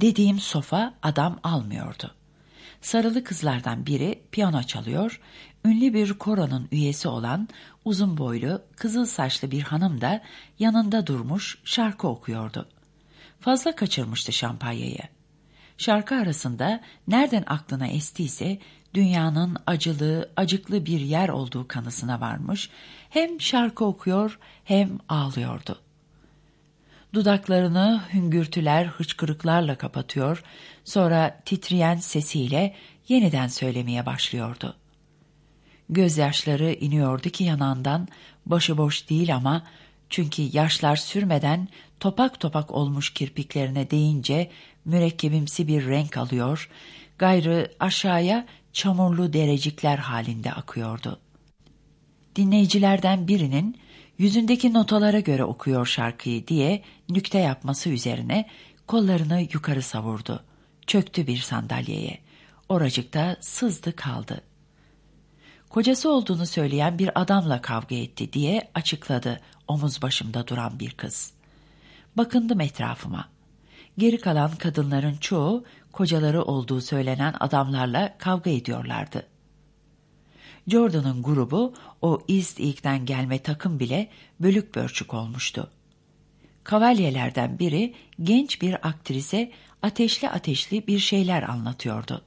dediğim sofa adam almıyordu. Sarılı kızlardan biri piyano çalıyor, ünlü bir koronun üyesi olan uzun boylu, kızıl saçlı bir hanım da yanında durmuş şarkı okuyordu. Fazla kaçırmıştı şampanyayı. Şarkı arasında nereden aklına estiyse dünyanın acılı, acıklı bir yer olduğu kanısına varmış, hem şarkı okuyor hem ağlıyordu. Dudaklarını hüngürtüler, hıçkırıklarla kapatıyor, sonra titreyen sesiyle yeniden söylemeye başlıyordu. Gözyaşları iniyordu ki yanağından, başıboş değil ama çünkü yaşlar sürmeden topak topak olmuş kirpiklerine değince mürekkebimsi bir renk alıyor, gayrı aşağıya çamurlu derecikler halinde akıyordu. Dinleyicilerden birinin yüzündeki notalara göre okuyor şarkıyı diye nükte yapması üzerine kollarını yukarı savurdu. Çöktü bir sandalyeye. Oracıkta sızdı kaldı. Kocası olduğunu söyleyen bir adamla kavga etti diye açıkladı omuz başımda duran bir kız. Bakındım etrafıma. Geri kalan kadınların çoğu kocaları olduğu söylenen adamlarla kavga ediyorlardı. Jordan'ın grubu o East Eag'den gelme takım bile bölük bölçük olmuştu. Kavalyelerden biri genç bir aktrise ateşli ateşli bir şeyler anlatıyordu.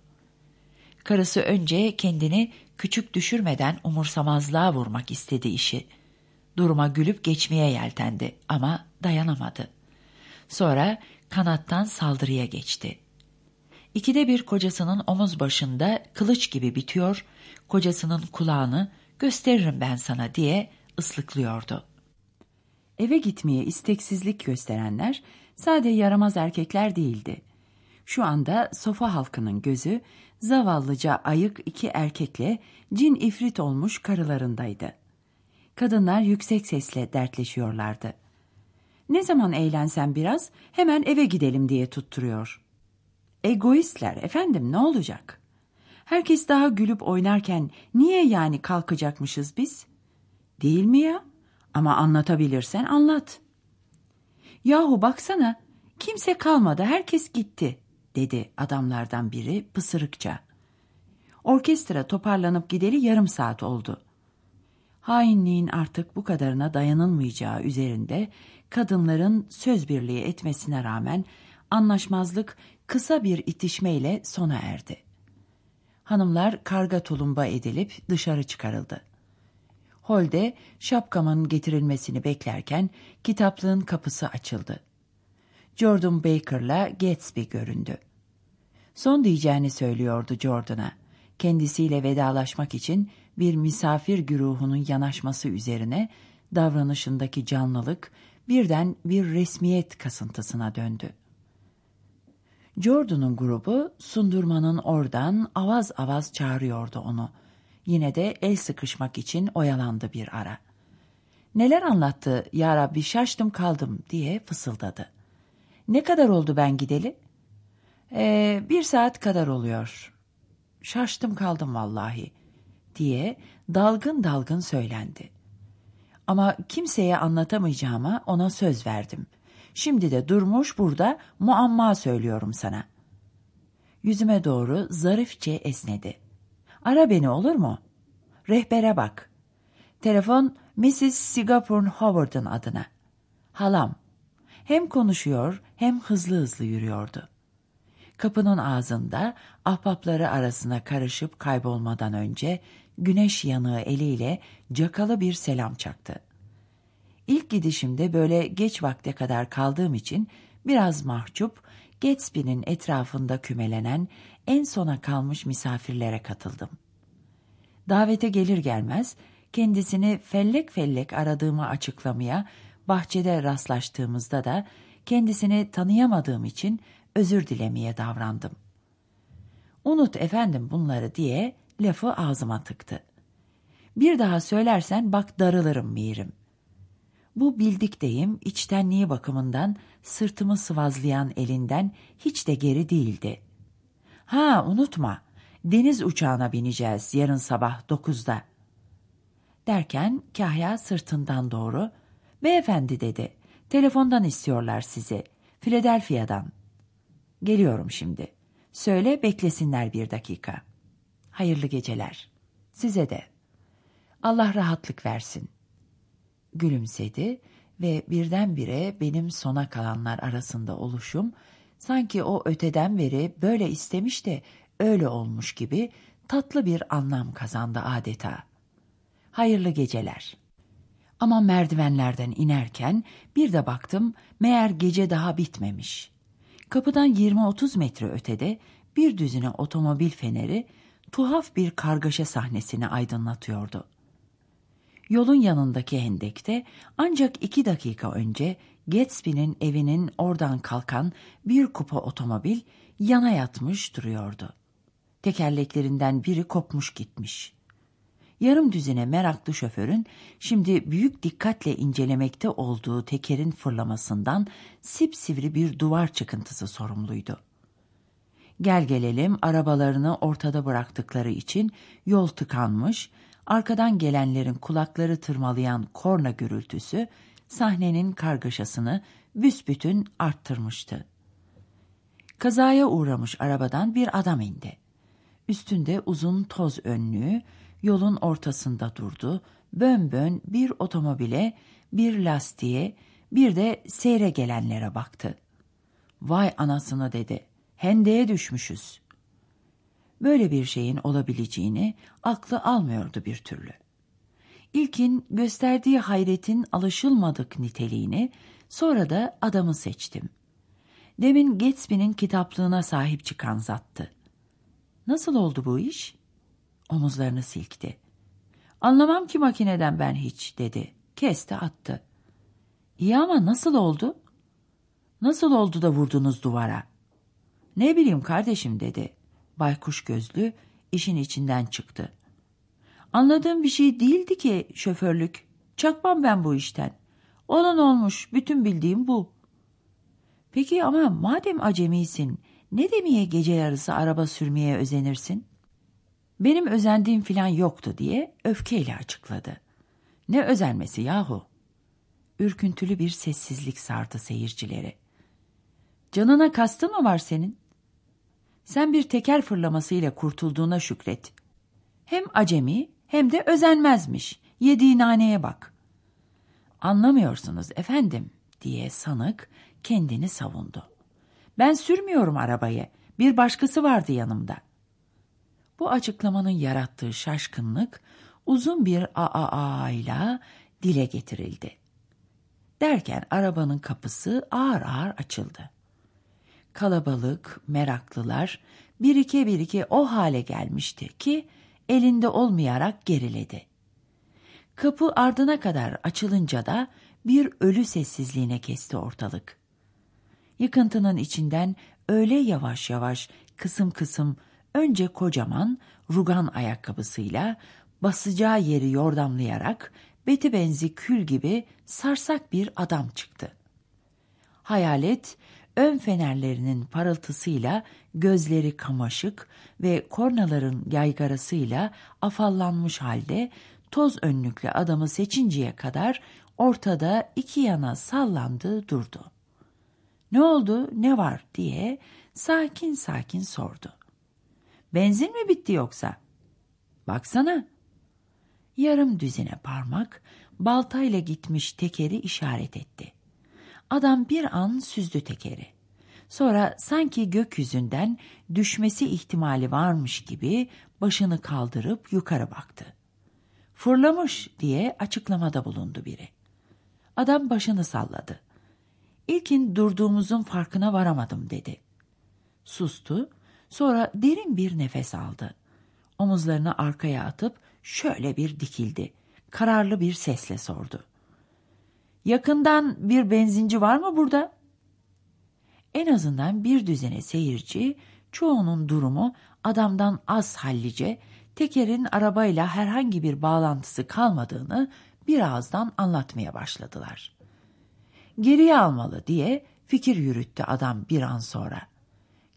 Karısı önce kendini küçük düşürmeden umursamazlığa vurmak istedi işi. Duruma gülüp geçmeye yeltendi ama dayanamadı. Sonra kanattan saldırıya geçti. İkide bir kocasının omuz başında kılıç gibi bitiyor, kocasının kulağını gösteririm ben sana diye ıslıklıyordu. Eve gitmeye isteksizlik gösterenler sade yaramaz erkekler değildi. Şu anda sofa halkının gözü zavallıca ayık iki erkekle cin ifrit olmuş karılarındaydı. Kadınlar yüksek sesle dertleşiyorlardı. Ne zaman eğlensen biraz hemen eve gidelim diye tutturuyor. Egoistler efendim ne olacak? Herkes daha gülüp oynarken niye yani kalkacakmışız biz? Değil mi ya? Ama anlatabilirsen anlat. Yahu baksana kimse kalmadı herkes gitti dedi adamlardan biri pısırıkça. Orkestra toparlanıp gideli yarım saat oldu. Hainliğin artık bu kadarına dayanılmayacağı üzerinde kadınların söz birliği etmesine rağmen anlaşmazlık kısa bir itişmeyle sona erdi. Hanımlar karga tulumba edilip dışarı çıkarıldı. Holde şapkamın getirilmesini beklerken kitaplığın kapısı açıldı. Jordan Baker'la Gatsby göründü. Son diyeceğini söylüyordu Jordan'a. Kendisiyle vedalaşmak için bir misafir güruhunun yanaşması üzerine davranışındaki canlılık birden bir resmiyet kasıntısına döndü. Jordan'ın grubu sundurmanın oradan avaz avaz çağırıyordu onu. Yine de el sıkışmak için oyalandı bir ara. Neler anlattı ya Rabbi şaştım kaldım diye fısıldadı. Ne kadar oldu ben gideli? Ee, bir saat kadar oluyor. Şaştım kaldım vallahi diye dalgın dalgın söylendi. Ama kimseye anlatamayacağıma ona söz verdim. Şimdi de durmuş burada muamma söylüyorum sana. Yüzüme doğru zarifçe esnedi. Ara beni olur mu? Rehbere bak. Telefon Mrs. Sigapurn Howard'ın adına. Halam. Hem konuşuyor hem hızlı hızlı yürüyordu. Kapının ağzında ahbapları arasına karışıp kaybolmadan önce güneş yanığı eliyle cakalı bir selam çaktı. İlk gidişimde böyle geç vakte kadar kaldığım için biraz mahcup, Gatsby'nin etrafında kümelenen en sona kalmış misafirlere katıldım. Davete gelir gelmez kendisini fellek fellek aradığımı açıklamaya bahçede rastlaştığımızda da kendisini tanıyamadığım için özür dilemeye davrandım. Unut efendim bunları diye lafı ağzıma tıktı. Bir daha söylersen bak darılırım mirim. Bu bildik deyim içtenliği bakımından sırtımı sıvazlayan elinden hiç de geri değildi. Ha unutma, deniz uçağına bineceğiz yarın sabah dokuzda. Derken Kahya sırtından doğru, beyefendi dedi, telefondan istiyorlar sizi, Philadelphia'dan. Geliyorum şimdi. Söyle beklesinler bir dakika. Hayırlı geceler. Size de. Allah rahatlık versin. Gülümsedi ve birdenbire benim sona kalanlar arasında oluşum, sanki o öteden beri böyle istemiş de öyle olmuş gibi tatlı bir anlam kazandı adeta. Hayırlı geceler. Ama merdivenlerden inerken bir de baktım meğer gece daha bitmemiş. Kapıdan 20-30 metre ötede bir düzine otomobil feneri tuhaf bir kargaşa sahnesini aydınlatıyordu. Yolun yanındaki hendekte ancak iki dakika önce Gatsby'nin evinin oradan kalkan bir kupa otomobil yana yatmış duruyordu. Tekerleklerinden biri kopmuş gitmiş. Yarım düzine meraklı şoförün şimdi büyük dikkatle incelemekte olduğu tekerin fırlamasından sipsivri bir duvar çıkıntısı sorumluydu. Gel gelelim arabalarını ortada bıraktıkları için yol tıkanmış, arkadan gelenlerin kulakları tırmalayan korna gürültüsü sahnenin kargaşasını büsbütün arttırmıştı. Kazaya uğramış arabadan bir adam indi. Üstünde uzun toz önlüğü, yolun ortasında durdu, bön bön bir otomobile, bir lastiğe, bir de seyre gelenlere baktı. Vay anasını dedi, hendeye düşmüşüz. Böyle bir şeyin olabileceğini aklı almıyordu bir türlü. İlkin gösterdiği hayretin alışılmadık niteliğini, sonra da adamı seçtim. Demin Gatsby'nin kitaplığına sahip çıkan zattı. Nasıl oldu bu iş? Omuzlarını silkti. Anlamam ki makineden ben hiç dedi. Kesti attı. İyi ama nasıl oldu? Nasıl oldu da vurdunuz duvara? Ne bileyim kardeşim dedi. Baykuş gözlü işin içinden çıktı. Anladığım bir şey değildi ki şoförlük. Çakmam ben bu işten. Olan olmuş, bütün bildiğim bu. Peki ama madem acemisin, ne demeye gece yarısı araba sürmeye özenirsin? Benim özendiğim filan yoktu diye öfkeyle açıkladı. Ne özenmesi yahu? Ürküntülü bir sessizlik sardı seyircileri. Canına kastın mı var senin? Sen bir teker fırlamasıyla kurtulduğuna şükret. Hem acemi hem de özenmezmiş. Yediği naneye bak. Anlamıyorsunuz efendim diye sanık kendini savundu. Ben sürmüyorum arabayı. Bir başkası vardı yanımda. Bu açıklamanın yarattığı şaşkınlık uzun bir aa ile dile getirildi. Derken arabanın kapısı ağır ağır açıldı. Kalabalık, meraklılar birike birike o hale gelmişti ki elinde olmayarak geriledi. Kapı ardına kadar açılınca da bir ölü sessizliğine kesti ortalık. Yıkıntının içinden öyle yavaş yavaş, kısım kısım, önce kocaman rugan ayakkabısıyla basacağı yeri yordamlayarak beti benzi kül gibi sarsak bir adam çıktı. Hayalet ön fenerlerinin parıltısıyla gözleri kamaşık ve kornaların yaygarasıyla afallanmış halde toz önlüklü adamı seçinceye kadar ortada iki yana sallandı durdu. Ne oldu, ne var diye sakin sakin sordu. Benzin mi bitti yoksa? Baksana. Yarım düzine parmak baltayla gitmiş tekeri işaret etti. Adam bir an süzdü tekeri. Sonra sanki gökyüzünden düşmesi ihtimali varmış gibi başını kaldırıp yukarı baktı. Fırlamış diye açıklamada bulundu biri. Adam başını salladı. İlkin durduğumuzun farkına varamadım dedi. Sustu, sonra derin bir nefes aldı. Omuzlarını arkaya atıp şöyle bir dikildi. Kararlı bir sesle sordu. Yakından bir benzinci var mı burada? En azından bir düzene seyirci, çoğunun durumu adamdan az hallice, tekerin arabayla herhangi bir bağlantısı kalmadığını birazdan anlatmaya başladılar. Geriye almalı diye fikir yürüttü adam bir an sonra.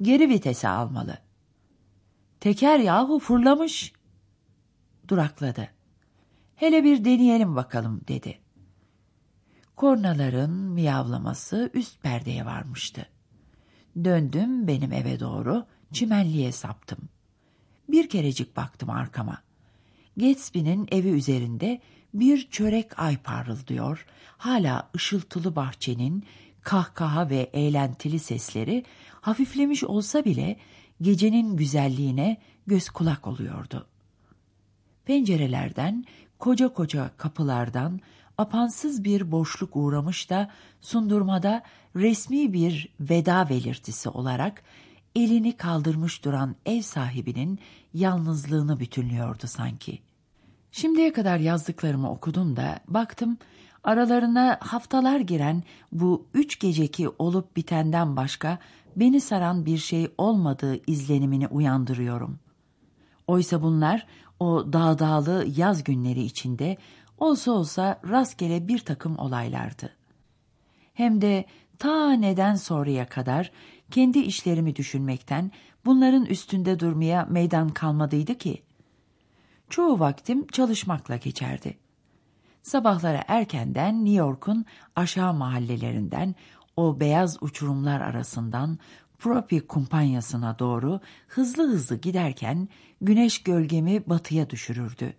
Geri vitese almalı. Teker yahu fırlamış. Durakladı. Hele bir deneyelim bakalım dedi. Kornaların miyavlaması üst perdeye varmıştı. Döndüm benim eve doğru, çimenliğe saptım. Bir kerecik baktım arkama. Gatsby'nin evi üzerinde bir çörek ay parıldıyor. Hala ışıltılı bahçenin kahkaha ve eğlentili sesleri hafiflemiş olsa bile gecenin güzelliğine göz kulak oluyordu. Pencerelerden, koca koca kapılardan apansız bir boşluk uğramış da sundurmada resmi bir veda belirtisi olarak elini kaldırmış duran ev sahibinin yalnızlığını bütünlüyordu sanki. Şimdiye kadar yazdıklarımı okudum da baktım aralarına haftalar giren bu üç geceki olup bitenden başka beni saran bir şey olmadığı izlenimini uyandırıyorum. Oysa bunlar o dağdağlı yaz günleri içinde olsa olsa rastgele bir takım olaylardı. Hem de ta neden sonraya kadar kendi işlerimi düşünmekten bunların üstünde durmaya meydan kalmadıydı ki. Çoğu vaktim çalışmakla geçerdi. Sabahlara erkenden New York'un aşağı mahallelerinden o beyaz uçurumlar arasından Propi kumpanyasına doğru hızlı hızlı giderken güneş gölgemi batıya düşürürdü.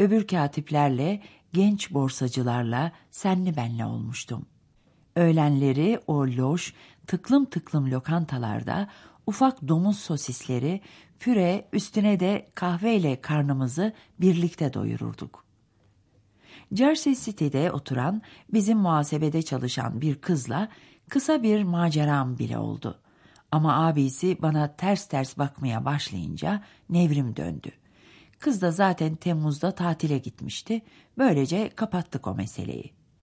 Öbür katiplerle, genç borsacılarla senli benle olmuştum. Öğlenleri o loş, tıklım tıklım lokantalarda ufak domuz sosisleri, püre, üstüne de kahveyle karnımızı birlikte doyururduk. Jersey City'de oturan, bizim muhasebede çalışan bir kızla kısa bir maceram bile oldu. Ama abisi bana ters ters bakmaya başlayınca nevrim döndü. Kız da zaten Temmuz'da tatile gitmişti. Böylece kapattık o meseleyi.